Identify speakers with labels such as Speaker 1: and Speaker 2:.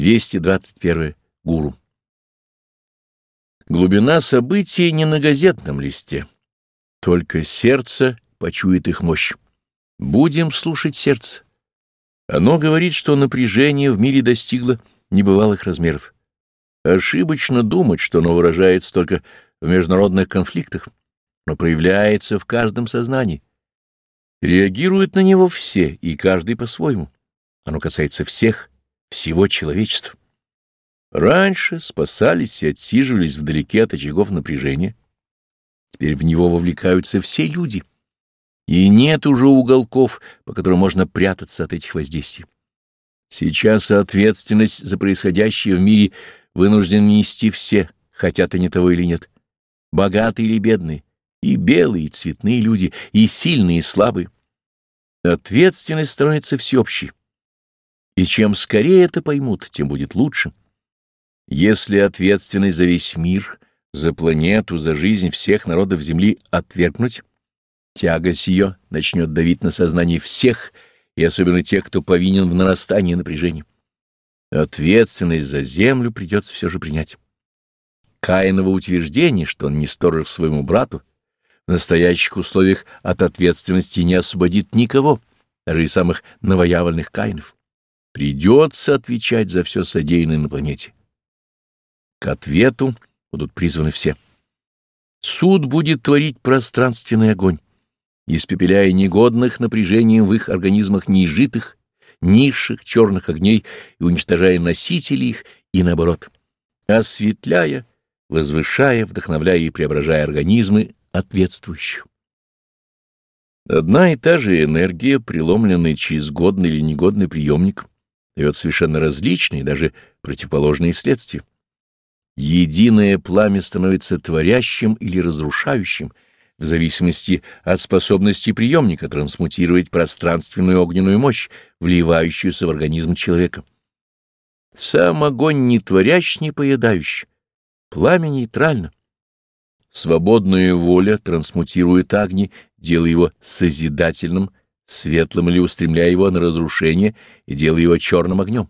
Speaker 1: 221. Гуру. Глубина событий не на газетном листе. Только сердце почует их мощь. Будем слушать сердце. Оно говорит, что напряжение в мире достигло небывалых размеров. Ошибочно думать, что оно выражается только в международных конфликтах, но проявляется в каждом сознании. Реагируют на него все, и каждый по-своему. Оно касается всех, всего человечества. Раньше спасались и отсиживались вдалеке от очагов напряжения. Теперь в него вовлекаются все люди. И нет уже уголков, по которым можно прятаться от этих воздействий. Сейчас ответственность за происходящее в мире вынуждены нести все, хотят они того или нет. Богатые или бедные, и белые, и цветные люди, и сильные, и слабые. Ответственность становится всеобщей. И чем скорее это поймут, тем будет лучше. Если ответственность за весь мир, за планету, за жизнь всех народов Земли отвергнуть, тягость ее начнет давить на сознание всех, и особенно тех, кто повинен в нарастании напряжения. Ответственность за землю придется все же принять. Каиново утверждение, что он не сторож своему брату, в настоящих условиях от ответственности не освободит никого, даже и самых новоявленных Каинов. Придется отвечать за все содеянное на планете. К ответу будут призваны все. Суд будет творить пространственный огонь, испепеляя негодных напряжением в их организмах неизжитых, низших черных огней и уничтожая носители их и наоборот, осветляя, возвышая, вдохновляя и преображая организмы ответствующих. Одна и та же энергия, преломленная через годный или негодный приемник, дает совершенно различные, даже противоположные следствия. Единое пламя становится творящим или разрушающим, в зависимости от способности приемника трансмутировать пространственную огненную мощь, вливающуюся в организм человека. Сам огонь не творящий, не поедающий, пламя нейтрально. Свободная воля трансмутирует огни, делая его созидательным, светлым или устремляя его на разрушение и делая его черным огнем.